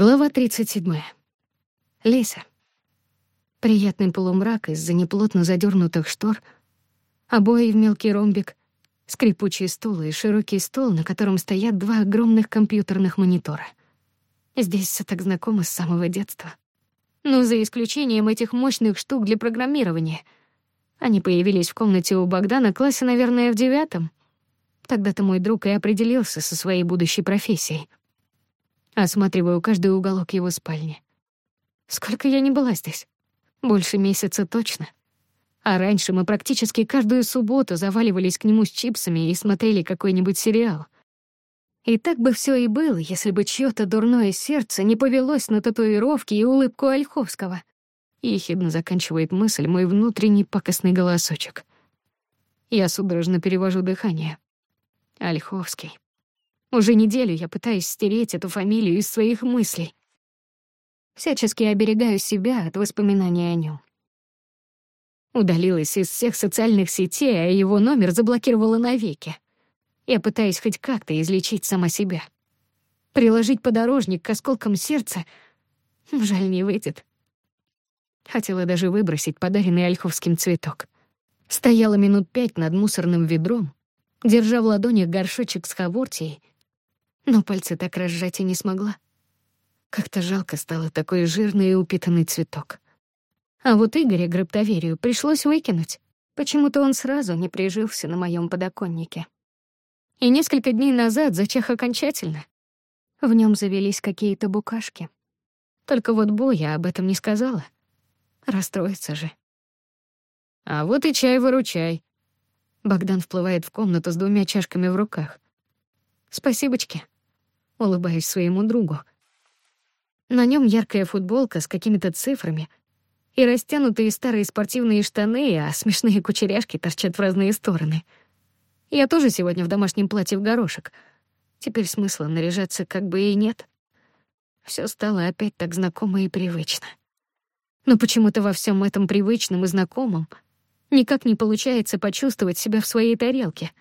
Глава 37. Леся. Приятный полумрак из-за неплотно задернутых штор, обои в мелкий ромбик, скрипучие стулы и широкий стол, на котором стоят два огромных компьютерных монитора. Здесь все так знакомо с самого детства. Но ну, за исключением этих мощных штук для программирования. Они появились в комнате у Богдана классе, наверное, в девятом. Тогда-то мой друг и определился со своей будущей профессией — осматриваю каждый уголок его спальни. Сколько я не была здесь? Больше месяца точно. А раньше мы практически каждую субботу заваливались к нему с чипсами и смотрели какой-нибудь сериал. И так бы все и было, если бы чье то дурное сердце не повелось на татуировки и улыбку Ольховского. Ехидно заканчивает мысль мой внутренний пакостный голосочек. Я судорожно перевожу дыхание. Ольховский. Уже неделю я пытаюсь стереть эту фамилию из своих мыслей. Всячески оберегаю себя от воспоминаний о нем. Удалилась из всех социальных сетей, а его номер заблокировала навеки. Я пытаюсь хоть как-то излечить сама себя. Приложить подорожник к осколкам сердца ну, — жаль, не выйдет. Хотела даже выбросить подаренный ольховским цветок. Стояла минут пять над мусорным ведром, держа в ладонях горшочек с хавортией но пальцы так разжать и не смогла. Как-то жалко стало такой жирный и упитанный цветок. А вот Игоря грабтоверию пришлось выкинуть. Почему-то он сразу не прижился на моем подоконнике. И несколько дней назад зачах окончательно. В нем завелись какие-то букашки. Только вот я об этом не сказала. Расстроится же. «А вот и чай выручай». Богдан вплывает в комнату с двумя чашками в руках. «Спасибочки» улыбаясь своему другу. На нем яркая футболка с какими-то цифрами и растянутые старые спортивные штаны, а смешные кучеряшки торчат в разные стороны. Я тоже сегодня в домашнем платье в горошек. Теперь смысла наряжаться как бы и нет. Все стало опять так знакомо и привычно. Но почему-то во всем этом привычном и знакомом никак не получается почувствовать себя в своей тарелке —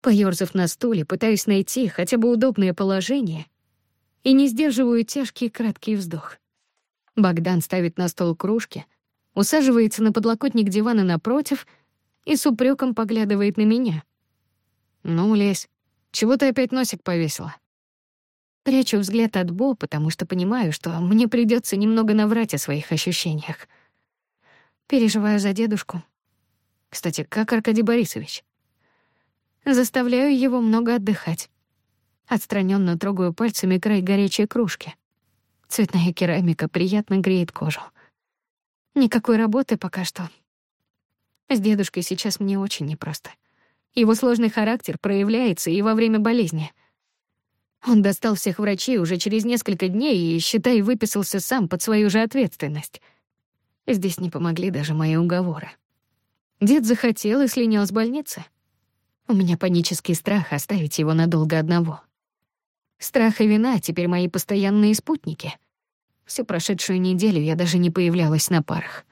поёрзав на стуле, пытаюсь найти хотя бы удобное положение и не сдерживаю тяжкий краткий вздох. Богдан ставит на стол кружки, усаживается на подлокотник дивана напротив и с упрёком поглядывает на меня. «Ну, Лесь, чего ты опять носик повесила?» Прячу взгляд от Бо, потому что понимаю, что мне придётся немного наврать о своих ощущениях. Переживаю за дедушку. Кстати, как Аркадий Борисович? заставляю его много отдыхать. Отстранённо трогаю пальцами край горячей кружки. Цветная керамика приятно греет кожу. Никакой работы пока что. С дедушкой сейчас мне очень непросто. Его сложный характер проявляется и во время болезни. Он достал всех врачей уже через несколько дней и, считай, выписался сам под свою же ответственность. Здесь не помогли даже мои уговоры. Дед захотел и слинял с больницы — у меня панический страх оставить его надолго одного. Страх и вина теперь мои постоянные спутники. Всю прошедшую неделю я даже не появлялась на парах.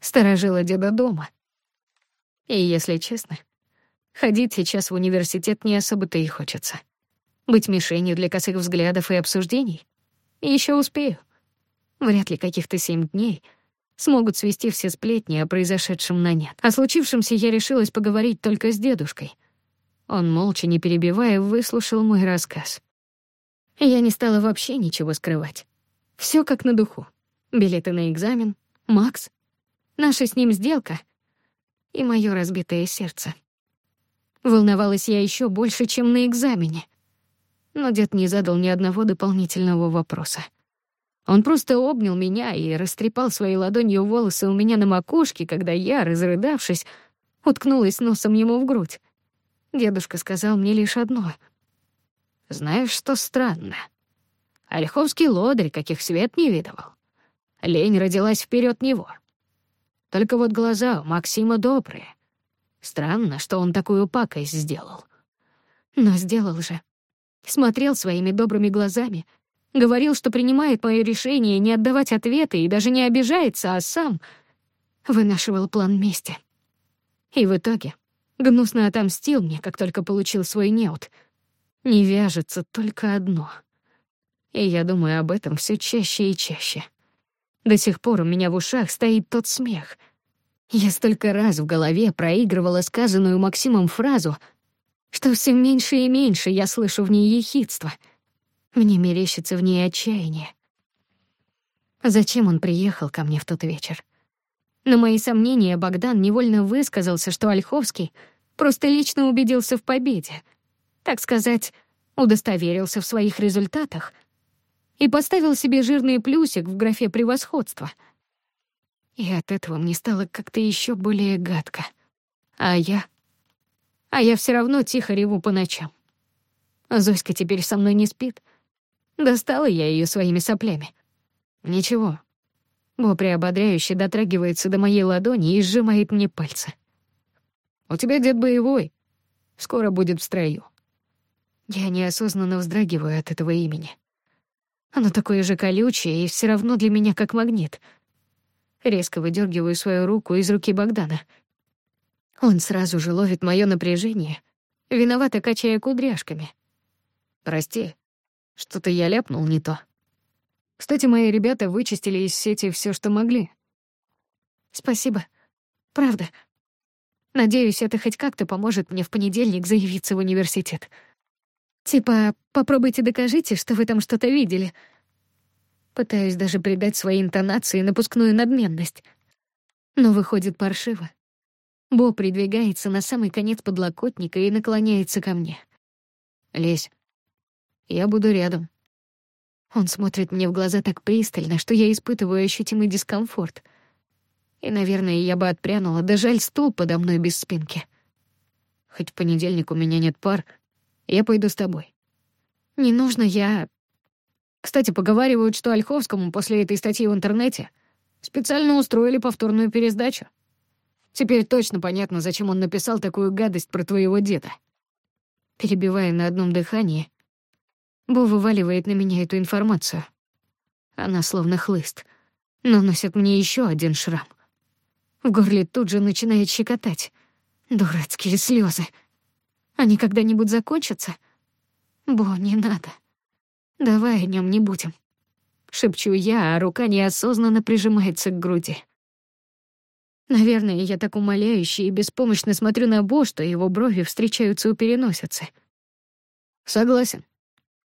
Сторожила деда дома. И, если честно, ходить сейчас в университет не особо-то и хочется. Быть мишенью для косых взглядов и обсуждений? Еще успею. Вряд ли каких-то семь дней — смогут свести все сплетни о произошедшем на нет. О случившемся я решилась поговорить только с дедушкой. Он, молча, не перебивая, выслушал мой рассказ. Я не стала вообще ничего скрывать. Все как на духу. Билеты на экзамен, Макс, наша с ним сделка и мое разбитое сердце. Волновалась я еще больше, чем на экзамене. Но дед не задал ни одного дополнительного вопроса. Он просто обнял меня и растрепал своей ладонью волосы у меня на макушке, когда я, разрыдавшись, уткнулась носом ему в грудь. Дедушка сказал мне лишь одно. «Знаешь, что странно? Ольховский лодырь, каких свет не видывал. Лень родилась вперед него. Только вот глаза у Максима добрые. Странно, что он такую пакость сделал. Но сделал же. Смотрел своими добрыми глазами — Говорил, что принимает мое решение не отдавать ответы и даже не обижается, а сам вынашивал план мести. И в итоге гнусно отомстил мне, как только получил свой неуд. Не вяжется только одно. И я думаю об этом все чаще и чаще. До сих пор у меня в ушах стоит тот смех. Я столько раз в голове проигрывала сказанную Максимом фразу, что все меньше и меньше я слышу в ней ехидство — мне мерещится в ней отчаяние. А зачем он приехал ко мне в тот вечер? На мои сомнения Богдан невольно высказался, что Ольховский просто лично убедился в победе. Так сказать, удостоверился в своих результатах и поставил себе жирный плюсик в графе превосходства. И от этого мне стало как-то еще более гадко. А я... А я все равно тихо реву по ночам. А Зоська теперь со мной не спит — Достала я ее своими соплями. Ничего. Бо приободряюще дотрагивается до моей ладони и сжимает мне пальцы. «У тебя дед боевой. Скоро будет в строю». Я неосознанно вздрагиваю от этого имени. Оно такое же колючее и все равно для меня как магнит. Резко выдергиваю свою руку из руки Богдана. Он сразу же ловит мое напряжение, виновато качая кудряшками. «Прости», что-то я ляпнул не то. Кстати, мои ребята вычистили из сети все, что могли. Спасибо. Правда. Надеюсь, это хоть как-то поможет мне в понедельник заявиться в университет. Типа, попробуйте докажите, что вы там что-то видели. Пытаюсь даже придать своей интонации напускную надменность. Но выходит паршиво. Бо придвигается на самый конец подлокотника и наклоняется ко мне. «Лезь» я буду рядом. Он смотрит мне в глаза так пристально, что я испытываю ощутимый дискомфорт. И, наверное, я бы отпрянула, да жаль стул подо мной без спинки. Хоть в понедельник у меня нет пар, я пойду с тобой. Не нужно, я... Кстати, поговаривают, что Ольховскому после этой статьи в интернете специально устроили повторную пересдачу. Теперь точно понятно, зачем он написал такую гадость про твоего деда. Перебивая на одном дыхании, Бо вываливает на меня эту информацию. Она словно хлыст, наносит мне еще один шрам. В горле тут же начинает щекотать. Дурацкие слезы. Они когда-нибудь закончатся? Бо, не надо. Давай о нем не будем. Шепчу я, а рука неосознанно прижимается к груди. Наверное, я так умоляюще и беспомощно смотрю на Бо, что его брови встречаются у переносицы. Согласен.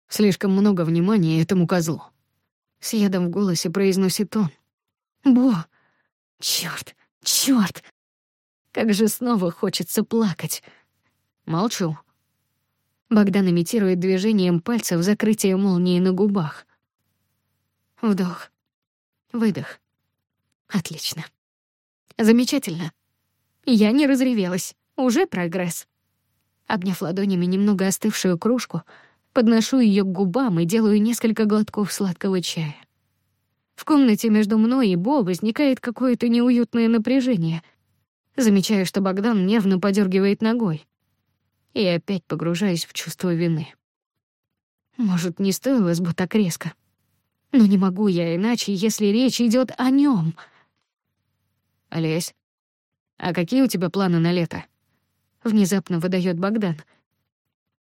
Слишком много внимания этому козлу. С ядом в голосе произносит он. «Бо! Чёрт! Чёрт! Как же снова хочется плакать!» Молчу. Богдан имитирует движением пальцев закрытие молнии на губах. Вдох. Выдох. Отлично. Замечательно. Я не разревелась. Уже прогресс. Обняв ладонями немного остывшую кружку, подношу ее к губам и делаю несколько глотков сладкого чая. В комнате между мной и Бо возникает какое-то неуютное напряжение. Замечаю, что Богдан нервно подергивает ногой. И опять погружаюсь в чувство вины. Может, не стоило бы так резко. Но не могу я иначе, если речь идет о нем. Олесь, а какие у тебя планы на лето? Внезапно выдает Богдан —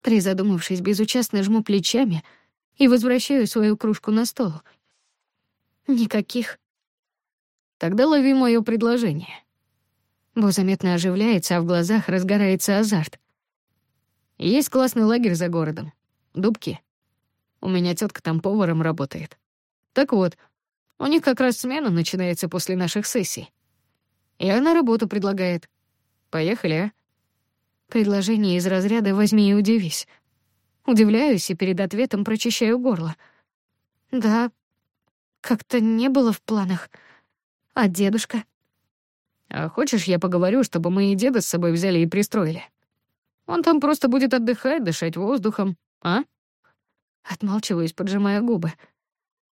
Призадумавшись, безучастно жму плечами и возвращаю свою кружку на стол. Никаких. Тогда лови моё предложение. Бо заметно оживляется, а в глазах разгорается азарт. Есть классный лагерь за городом. Дубки. У меня тетка там поваром работает. Так вот, у них как раз смена начинается после наших сессий. И она работу предлагает. Поехали, а? Предложение из разряда «возьми и удивись». Удивляюсь и перед ответом прочищаю горло. Да, как-то не было в планах. А дедушка? А хочешь, я поговорю, чтобы мы и деда с собой взяли и пристроили? Он там просто будет отдыхать, дышать воздухом, а? Отмалчиваюсь, поджимая губы.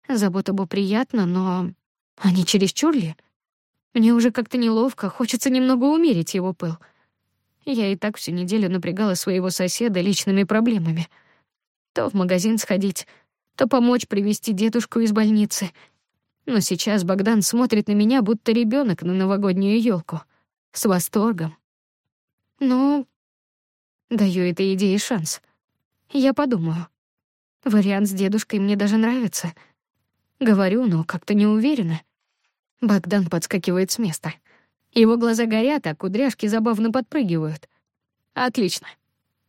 Забота бы приятна, но... Они чересчур ли? Мне уже как-то неловко, хочется немного умерить его пыл. — я и так всю неделю напрягала своего соседа личными проблемами. То в магазин сходить, то помочь привести дедушку из больницы. Но сейчас Богдан смотрит на меня, будто ребенок на новогоднюю елку, С восторгом. Ну, даю этой идее шанс. Я подумаю. Вариант с дедушкой мне даже нравится. Говорю, но как-то не уверена. Богдан подскакивает с места — его глаза горят, а кудряшки забавно подпрыгивают. Отлично.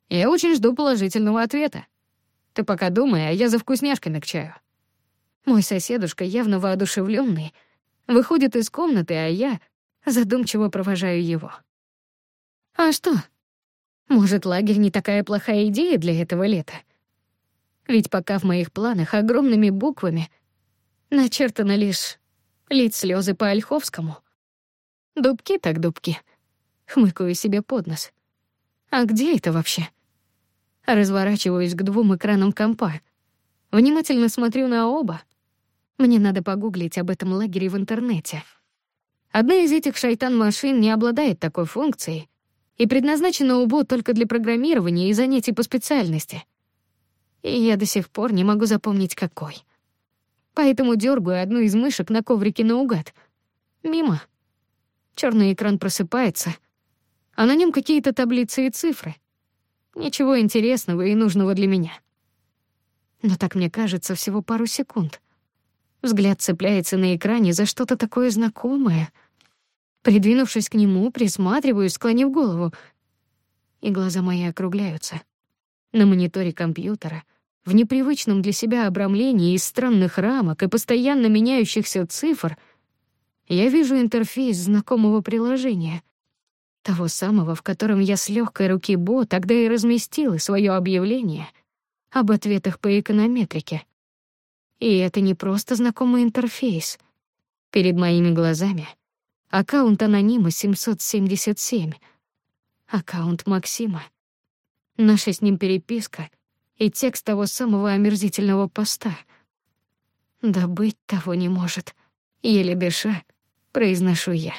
Я очень жду положительного ответа. Ты пока думай, а я за вкусняшками к чаю. Мой соседушка, явно воодушевленный, выходит из комнаты, а я задумчиво провожаю его. А что? Может, лагерь не такая плохая идея для этого лета? Ведь пока в моих планах огромными буквами начертано лишь лить слезы по Ольховскому — Дубки так дубки. Хмыкаю себе под нос. А где это вообще? Разворачиваюсь к двум экранам компа. Внимательно смотрю на оба. Мне надо погуглить об этом лагере в интернете. Одна из этих шайтан-машин не обладает такой функцией и предназначена УБО только для программирования и занятий по специальности. И я до сих пор не могу запомнить, какой. Поэтому дергаю одну из мышек на коврике наугад. Мимо. Черный экран просыпается, а на нем какие-то таблицы и цифры. Ничего интересного и нужного для меня. Но так мне кажется всего пару секунд. Взгляд цепляется на экране за что-то такое знакомое. Придвинувшись к нему, присматриваюсь, склонив голову. И глаза мои округляются. На мониторе компьютера, в непривычном для себя обрамлении из странных рамок и постоянно меняющихся цифр — я вижу интерфейс знакомого приложения. Того самого, в котором я с легкой руки Бо тогда и разместила свое объявление об ответах по эконометрике. И это не просто знакомый интерфейс. Перед моими глазами аккаунт анонима 777, аккаунт Максима. Наша с ним переписка и текст того самого омерзительного поста. Да быть того не может. Еле беша, произношу я.